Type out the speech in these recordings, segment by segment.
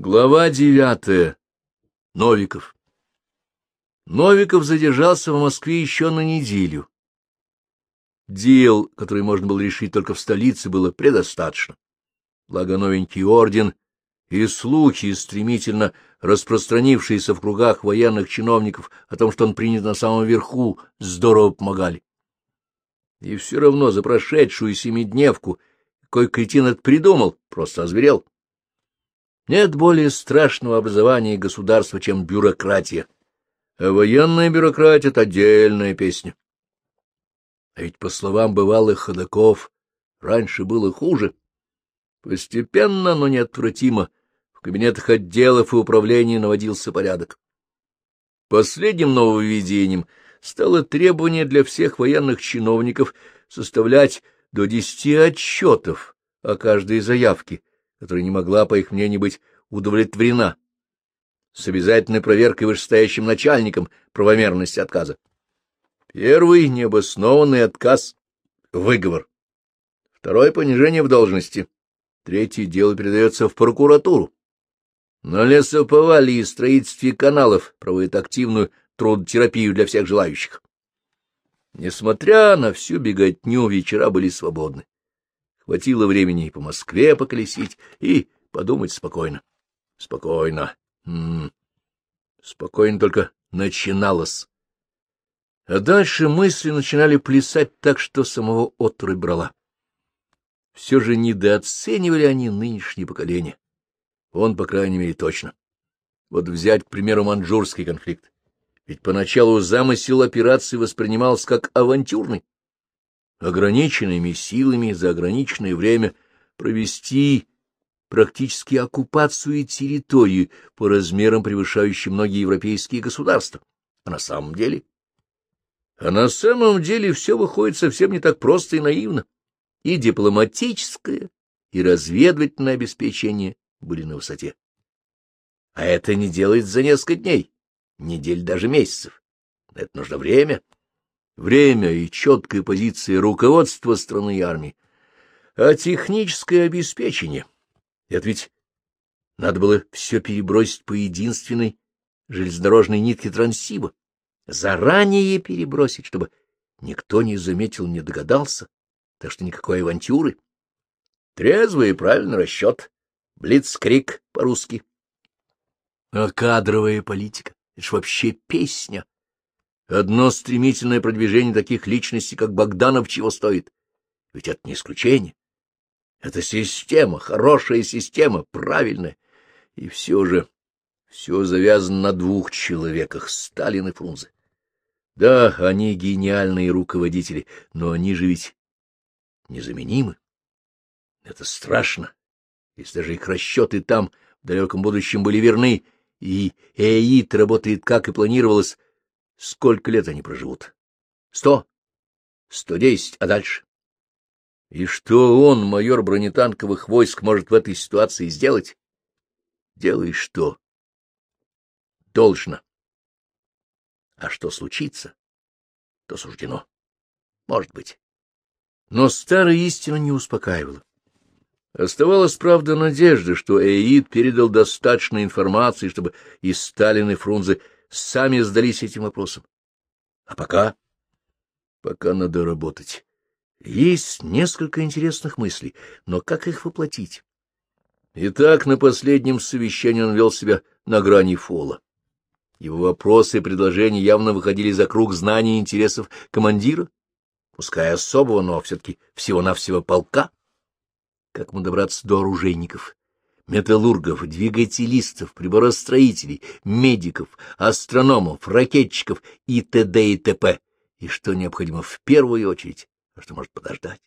Глава девятая. Новиков. Новиков задержался в Москве еще на неделю. Дел, которые можно было решить только в столице, было предостаточно. Благо новенький орден и слухи, стремительно распространившиеся в кругах военных чиновников о том, что он принят на самом верху, здорово помогали. И все равно за прошедшую семидневку кой кретин это придумал, просто озверел. Нет более страшного образования государства, чем бюрократия. А военная бюрократия — это отдельная песня. А ведь, по словам бывалых ходаков, раньше было хуже. Постепенно, но неотвратимо, в кабинетах отделов и управлений наводился порядок. Последним нововведением стало требование для всех военных чиновников составлять до десяти отчетов о каждой заявке, которая не могла, по их мнению, быть удовлетворена, с обязательной проверкой вышестоящим начальником правомерности отказа. Первый — необоснованный отказ — выговор. Второй — понижение в должности. Третий — дело передается в прокуратуру. На лесоповале и строительстве каналов проводит активную трудотерапию для всех желающих. Несмотря на всю беготню, вечера были свободны. Хватило времени и по Москве поколесить, и подумать спокойно. Спокойно. М -м. Спокойно только начиналось. А дальше мысли начинали плясать так, что самого отрубь брала. Все же недооценивали они нынешнее поколение. Он, по крайней мере, точно. Вот взять, к примеру, маньчжурский конфликт. Ведь поначалу замысел операции воспринимался как авантюрный ограниченными силами за ограниченное время провести практически оккупацию территории по размерам, превышающей многие европейские государства. А на самом деле? А на самом деле все выходит совсем не так просто и наивно. И дипломатическое, и разведывательное обеспечение были на высоте. А это не делается за несколько дней, недель, даже месяцев. Это нужно время время и четкая позиция руководства страны и армии, а техническое обеспечение. Это ведь надо было все перебросить по единственной железнодорожной нитке Транссиба, заранее перебросить, чтобы никто не заметил, не догадался, так что никакой авантюры. Трезвый и правильный расчет, блицкрик по-русски. А кадровая политика — это ж вообще песня. Одно стремительное продвижение таких личностей, как Богданов, чего стоит? Ведь это не исключение. Это система, хорошая система, правильная. И все же все завязано на двух человеках — Сталин и Фрунзе. Да, они гениальные руководители, но они же ведь незаменимы. Это страшно, если даже их расчеты там, в далеком будущем, были верны, и ЭИТ работает, как и планировалось, Сколько лет они проживут? Сто? Сто десять, а дальше? И что он, майор бронетанковых войск, может в этой ситуации сделать? Делай что? Должно. А что случится, то суждено. Может быть. Но старая истина не успокаивала. Оставалась, правда, надежда, что Эид передал достаточно информации, чтобы и Сталин, и Фрунзе сами задались этим вопросом. А пока? Пока надо работать. Есть несколько интересных мыслей, но как их воплотить? Итак, на последнем совещании он вел себя на грани фола. Его вопросы и предложения явно выходили за круг знаний и интересов командира, пускай особого, но все-таки всего-навсего полка. Как ему добраться до оружейников? Металлургов, двигателистов, приборостроителей, медиков, астрономов, ракетчиков и т.д. и т.п. И что необходимо в первую очередь, а что может подождать.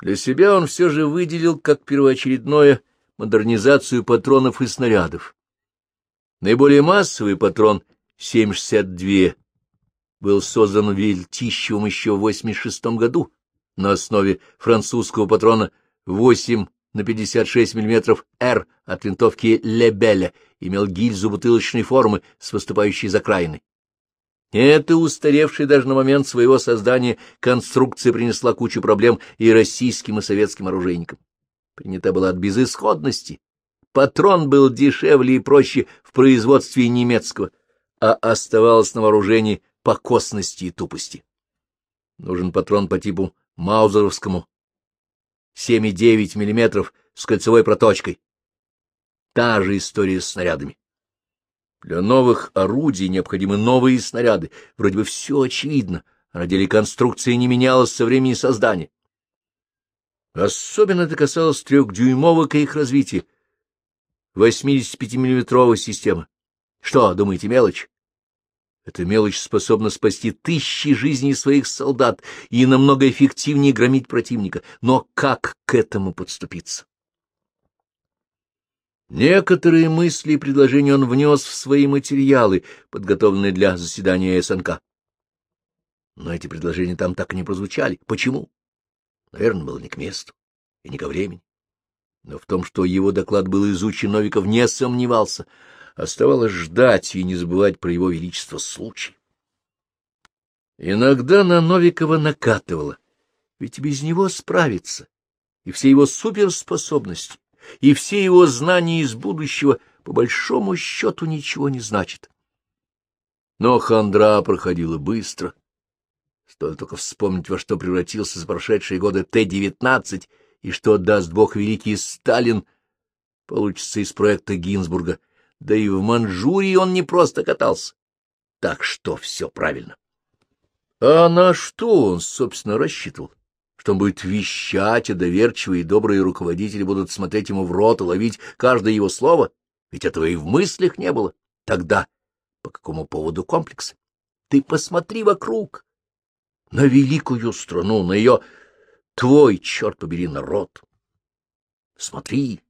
Для себя он все же выделил как первоочередное модернизацию патронов и снарядов. Наиболее массовый патрон 7,62 был создан Вильтищевым еще в 86 году на основе французского патрона 8 на 56 мм Р от винтовки Лебеля имел гильзу бутылочной формы с выступающей закраиной. Эта устаревшая даже на момент своего создания конструкция принесла кучу проблем и российским, и советским оружейникам. Принята была от безысходности, Патрон был дешевле и проще в производстве немецкого, а оставалось на вооружении по косности и тупости. Нужен патрон по типу Маузеровскому, 7,9 мм с кольцевой проточкой. Та же история с снарядами. Для новых орудий необходимы новые снаряды. Вроде бы все очевидно, а на деле конструкция не менялась со времени создания. Особенно это касалось трехдюймовок и их развития. 85-миллиметровая система. Что, думаете, мелочь? Эта мелочь способна спасти тысячи жизней своих солдат и намного эффективнее громить противника. Но как к этому подступиться? Некоторые мысли и предложения он внес в свои материалы, подготовленные для заседания СНК. Но эти предложения там так и не прозвучали. Почему? Наверное, было не к месту и не ко времени. Но в том, что его доклад был изучен, Новиков не сомневался. Оставалось ждать и не забывать про его величество случай. Иногда на Новикова накатывало, ведь без него справиться, и все его суперспособности, и все его знания из будущего по большому счету ничего не значат. Но хандра проходила быстро. Стоит только вспомнить, во что превратился за прошедшие годы Т-19 — и что, даст Бог великий Сталин, получится из проекта Гинзбурга. Да и в Манчжурии он не просто катался. Так что все правильно. А на что он, собственно, рассчитывал? Что он будет вещать, а доверчивые и добрые руководители будут смотреть ему в рот и ловить каждое его слово? Ведь этого и в мыслях не было. Тогда по какому поводу комплекс? Ты посмотри вокруг. На великую страну, на ее твой, черт побери, народ. Смотри,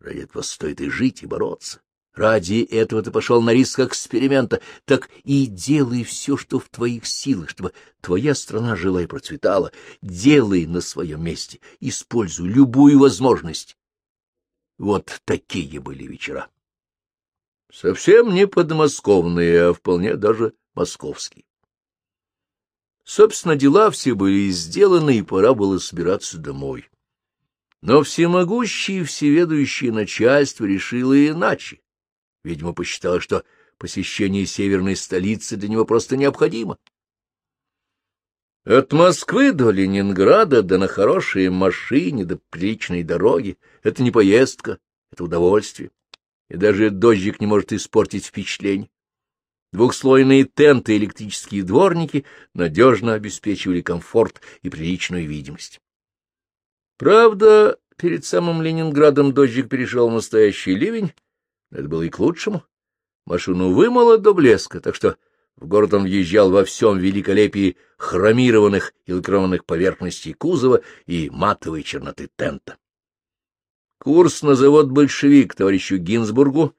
ради этого стоит и жить, и бороться. Ради этого ты пошел на риск эксперимента, так и делай все, что в твоих силах, чтобы твоя страна жила и процветала. Делай на своем месте, используй любую возможность. Вот такие были вечера. Совсем не подмосковные, а вполне даже московские. Собственно, дела все были сделаны, и пора было собираться домой. Но всемогущее и всеведущее начальство решило иначе. Видимо, посчитало, что посещение северной столицы для него просто необходимо. От Москвы до Ленинграда, да на хорошей машине, до приличной дороги — это не поездка, это удовольствие. И даже дождик не может испортить впечатление. Двухслойные тенты и электрические дворники надежно обеспечивали комфорт и приличную видимость. Правда, перед самым Ленинградом дождик перешел в настоящий ливень, это было и к лучшему. Машину вымыло до блеска, так что в город он въезжал во всем великолепии хромированных и лакированных поверхностей кузова и матовой черноты тента. Курс на завод «Большевик» товарищу Гинзбургу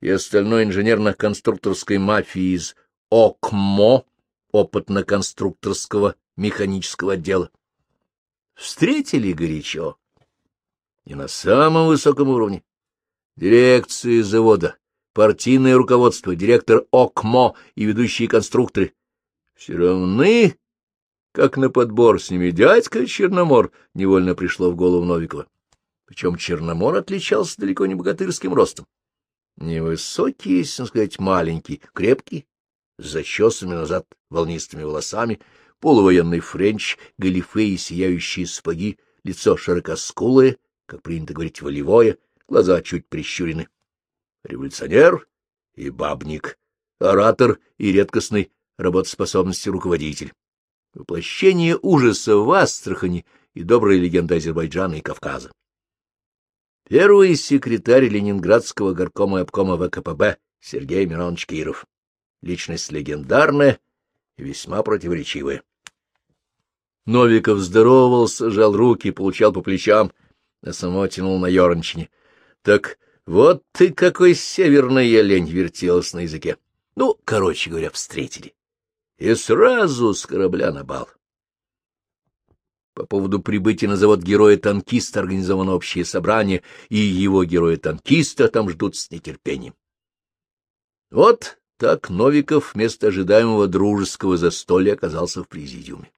и остальной инженерно-конструкторской мафии из ОКМО, опытно-конструкторского механического отдела. Встретили горячо. И на самом высоком уровне. Дирекция завода, партийное руководство, директор ОКМО и ведущие конструкторы. Все равны, как на подбор с ними дядька Черномор, невольно пришло в голову Новикова. Причем Черномор отличался далеко не богатырским ростом. Невысокий, если сказать, маленький, крепкий, с зачесанными назад волнистыми волосами, полувоенный френч, галифе и сияющие сапоги, лицо широкоскулое, как принято говорить, волевое, глаза чуть прищурены. Революционер и бабник, оратор и редкостный работоспособности руководитель. Воплощение ужаса в Астрахани и добрая легенда Азербайджана и Кавказа. Первый секретарь Ленинградского горкома и обкома ВКПБ Сергей Миронович Киров. Личность легендарная и весьма противоречивая. Новиков здоровался, жал руки, получал по плечам, а само тянул на ерничине. Так вот ты какой северный олень вертелась на языке. Ну, короче говоря, встретили. И сразу с корабля на бал. По поводу прибытия на завод героя-танкиста организовано общее собрание, и его героя-танкиста там ждут с нетерпением. Вот так Новиков вместо ожидаемого дружеского застолья оказался в президиуме.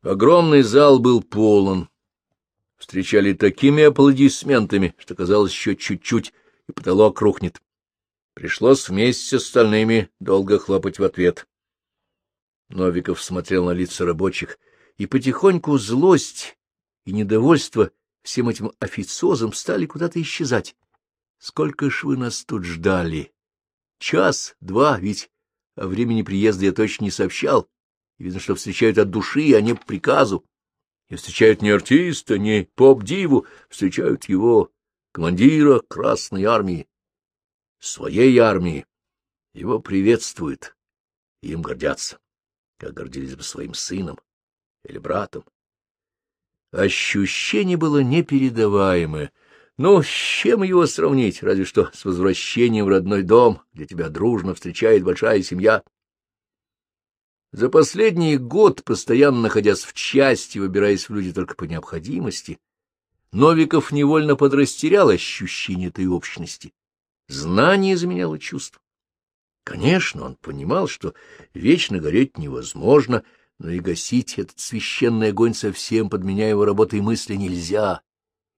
Огромный зал был полон. Встречали такими аплодисментами, что казалось еще чуть-чуть, и потолок рухнет. Пришлось вместе с остальными долго хлопать в ответ. Новиков смотрел на лица рабочих, и потихоньку злость и недовольство всем этим официозом стали куда-то исчезать. Сколько ж вы нас тут ждали? Час, два, ведь о времени приезда я точно не сообщал. видно, что встречают от души, а не по приказу. И встречают не артиста, не поп-диву, встречают его, командира Красной Армии, своей армии. Его приветствуют, и им гордятся, как гордились бы своим сыном или братом. Ощущение было непередаваемое. Ну, с чем его сравнить, разве что с возвращением в родной дом, где тебя дружно встречает большая семья. За последний год, постоянно находясь в части, выбираясь в люди только по необходимости, Новиков невольно подрастерял ощущение этой общности. Знание заменяло чувство. Конечно, он понимал, что вечно гореть невозможно, но и гасить этот священный огонь совсем, подменяя его работой мысли, нельзя,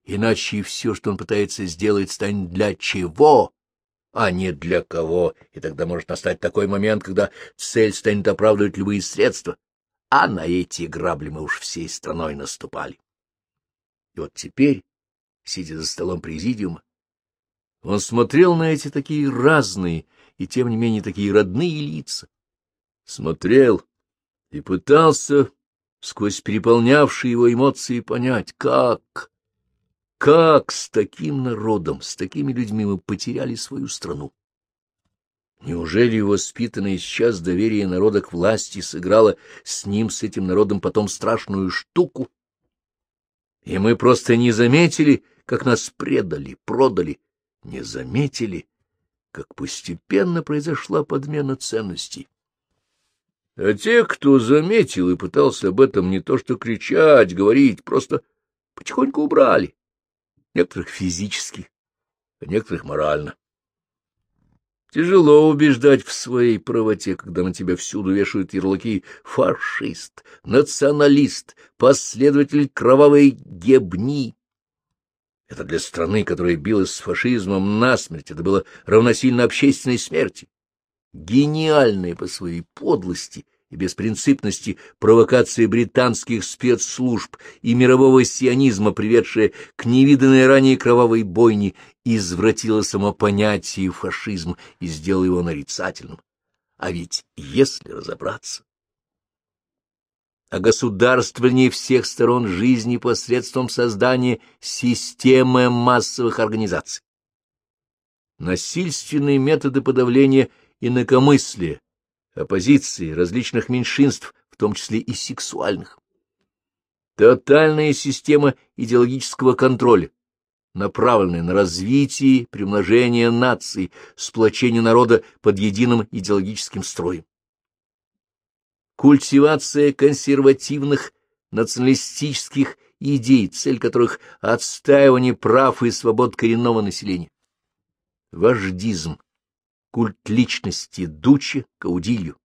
иначе и все, что он пытается сделать, станет для чего, а не для кого, и тогда может настать такой момент, когда цель станет оправдывать любые средства, а на эти грабли мы уж всей страной наступали. И вот теперь, сидя за столом президиума, он смотрел на эти такие разные и, тем не менее, такие родные лица. Смотрел и пытался сквозь переполнявшие его эмоции понять, как как с таким народом, с такими людьми мы потеряли свою страну? Неужели воспитанное сейчас доверие народа к власти сыграло с ним, с этим народом, потом страшную штуку? И мы просто не заметили, как нас предали, продали, не заметили, как постепенно произошла подмена ценностей. А те, кто заметил и пытался об этом не то что кричать, говорить, просто потихоньку убрали некоторых физически, а некоторых морально. Тяжело убеждать в своей правоте, когда на тебя всюду вешают ярлыки «фашист», «националист», «последователь кровавой гебни». Это для страны, которая билась с фашизмом насмерть, это было равносильно общественной смерти. Гениальные по своей подлости и беспринципности провокации британских спецслужб и мирового сионизма, приведшая к невиданной ранее кровавой бойне, извратила само понятие фашизм и сделала его нарицательным. А ведь если разобраться, о государствовании всех сторон жизни посредством создания системы массовых организаций. Насильственные методы подавления инакомыслия, оппозиции, различных меньшинств, в том числе и сексуальных. Тотальная система идеологического контроля, направленная на развитие, примножение наций, сплочение народа под единым идеологическим строем. Культивация консервативных националистических идей, цель которых — отстаивание прав и свобод коренного населения. Вождизм, культ личности Дучи Каудилью.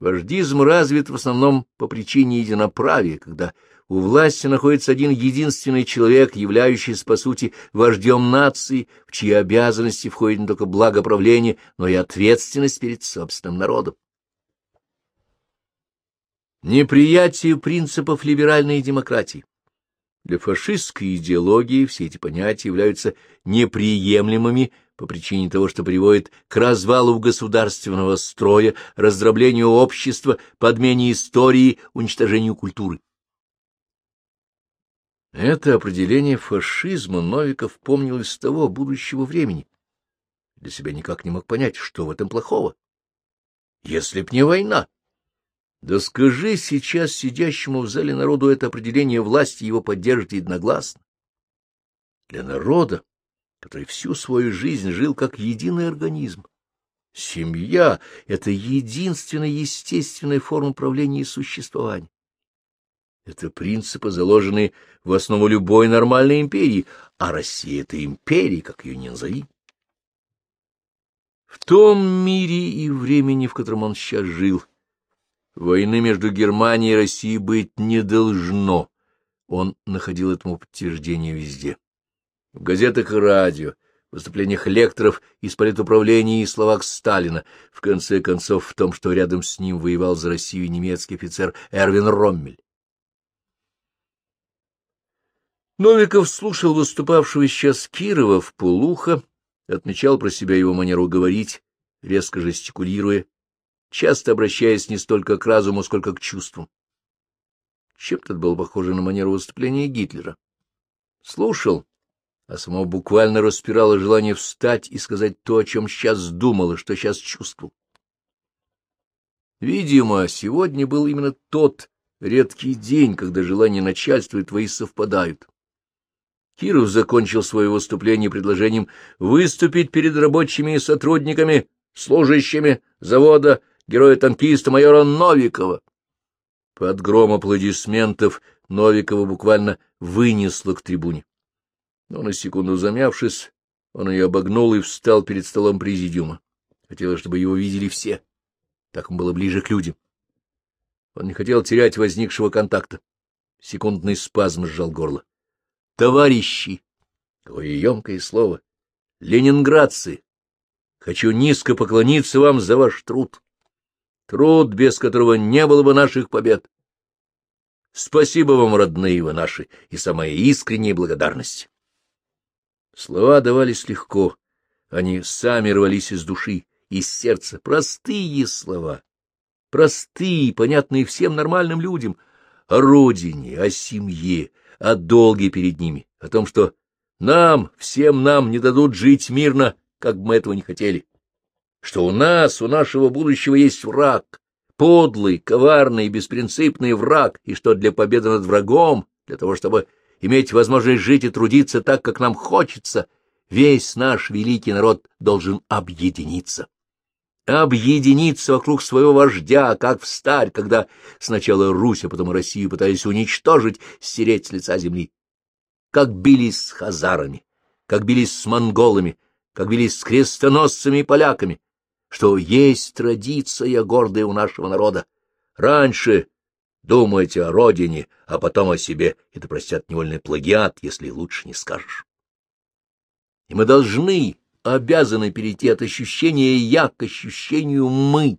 Вождизм развит в основном по причине единоправия, когда у власти находится один единственный человек, являющийся, по сути, вождем нации, в чьи обязанности входит не только благо правления, но и ответственность перед собственным народом. Неприятие принципов либеральной демократии. Для фашистской идеологии все эти понятия являются неприемлемыми по причине того, что приводит к развалу государственного строя, раздроблению общества, подмене истории, уничтожению культуры. Это определение фашизма Новиков помнил из того будущего времени. Для себя никак не мог понять, что в этом плохого. Если б не война. Да скажи сейчас сидящему в зале народу это определение власти, его поддержит единогласно. Для народа который всю свою жизнь жил как единый организм. Семья — это единственная естественная форма правления и существования. Это принципы, заложенные в основу любой нормальной империи, а Россия — это империя, как ее ни назови. В том мире и времени, в котором он сейчас жил, войны между Германией и Россией быть не должно. Он находил этому подтверждение везде. В газетах и радио, выступлениях лекторов из политуправления и словах Сталина, в конце концов в том, что рядом с ним воевал за Россию немецкий офицер Эрвин Роммель. Новиков слушал выступавшего сейчас Кирова в полухо, отмечал про себя его манеру говорить, резко жестикулируя, часто обращаясь не столько к разуму, сколько к чувствам. Чем-то было похоже на манеру выступления Гитлера. Слушал, а самого буквально распирало желание встать и сказать то, о чем сейчас думал и что сейчас чувствовал. Видимо, сегодня был именно тот редкий день, когда желания начальства и твои совпадают. Киров закончил свое выступление предложением выступить перед рабочими и сотрудниками, служащими завода героя-танкиста майора Новикова. Под гром аплодисментов Новикова буквально вынесло к трибуне. Но на секунду замявшись, он ее обогнул и встал перед столом президиума. Хотелось, чтобы его видели все. Так он было ближе к людям. Он не хотел терять возникшего контакта. Секундный спазм сжал горло. Товарищи! Какое емкое слово! Ленинградцы! Хочу низко поклониться вам за ваш труд. Труд, без которого не было бы наших побед. Спасибо вам, родные вы наши, и самая искренняя благодарность. Слова давались легко, они сами рвались из души, из сердца, простые слова, простые, понятные всем нормальным людям, о родине, о семье, о долге перед ними, о том, что нам, всем нам не дадут жить мирно, как бы мы этого не хотели, что у нас, у нашего будущего есть враг, подлый, коварный, беспринципный враг, и что для победы над врагом, для того, чтобы иметь возможность жить и трудиться так, как нам хочется, весь наш великий народ должен объединиться. Объединиться вокруг своего вождя, как в старь, когда сначала Русь, а потом Россию пытались уничтожить, стереть с лица земли. Как бились с хазарами, как бились с монголами, как бились с крестоносцами и поляками, что есть традиция гордая у нашего народа. Раньше Думайте о родине, а потом о себе. Это, простят, невольный плагиат, если лучше не скажешь. И мы должны, обязаны перейти от ощущения «я» к ощущению «мы»,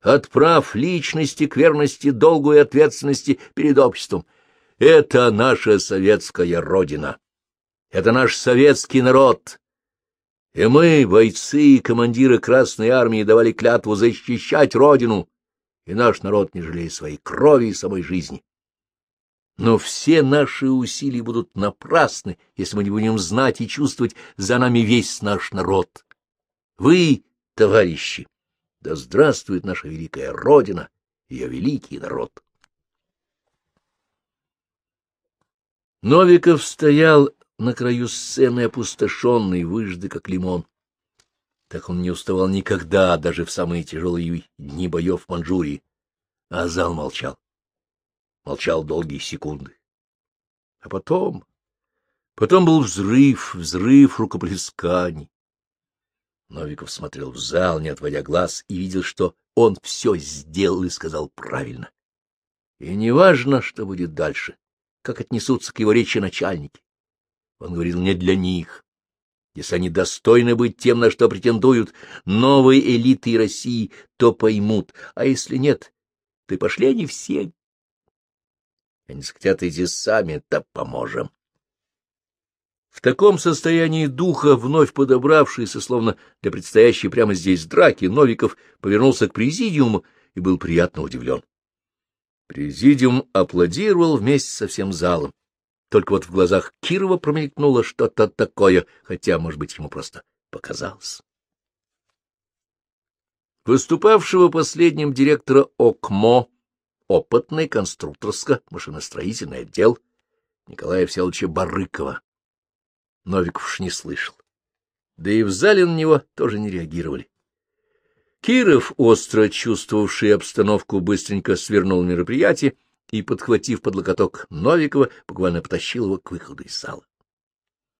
от прав личности к верности, долгу и ответственности перед обществом. Это наша советская родина. Это наш советский народ. И мы, бойцы и командиры Красной Армии, давали клятву защищать родину, и наш народ не жалеет своей крови и самой жизни. Но все наши усилия будут напрасны, если мы не будем знать и чувствовать за нами весь наш народ. Вы, товарищи, да здравствует наша великая Родина, ее великий народ. Новиков стоял на краю сцены, опустошенный, выжды, как лимон. Так он не уставал никогда, даже в самые тяжелые дни боев в Манчжурии. А зал молчал. Молчал долгие секунды. А потом... Потом был взрыв, взрыв рукоплесканий. Новиков смотрел в зал, не отводя глаз, и видел, что он все сделал и сказал правильно. И неважно, что будет дальше, как отнесутся к его речи начальники. Он говорил не для них, если они достойны быть тем, на что претендуют новые элиты России, то поймут, а если нет, то и пошли они все. Они захотят идти сами, да поможем. В таком состоянии духа, вновь подобравшийся, словно для предстоящей прямо здесь драки, Новиков повернулся к президиуму и был приятно удивлен. Президиум аплодировал вместе со всем залом. Только вот в глазах Кирова промелькнуло что-то такое, хотя, может быть, ему просто показалось. Выступавшего последним директора ОКМО, опытный конструкторско-машиностроительный отдел, Николая Всеволодовича Барыкова. Новиков уж не слышал. Да и в зале на него тоже не реагировали. Киров, остро чувствовавший обстановку, быстренько свернул мероприятие и, подхватив под локоток Новикова, буквально потащил его к выходу из зала.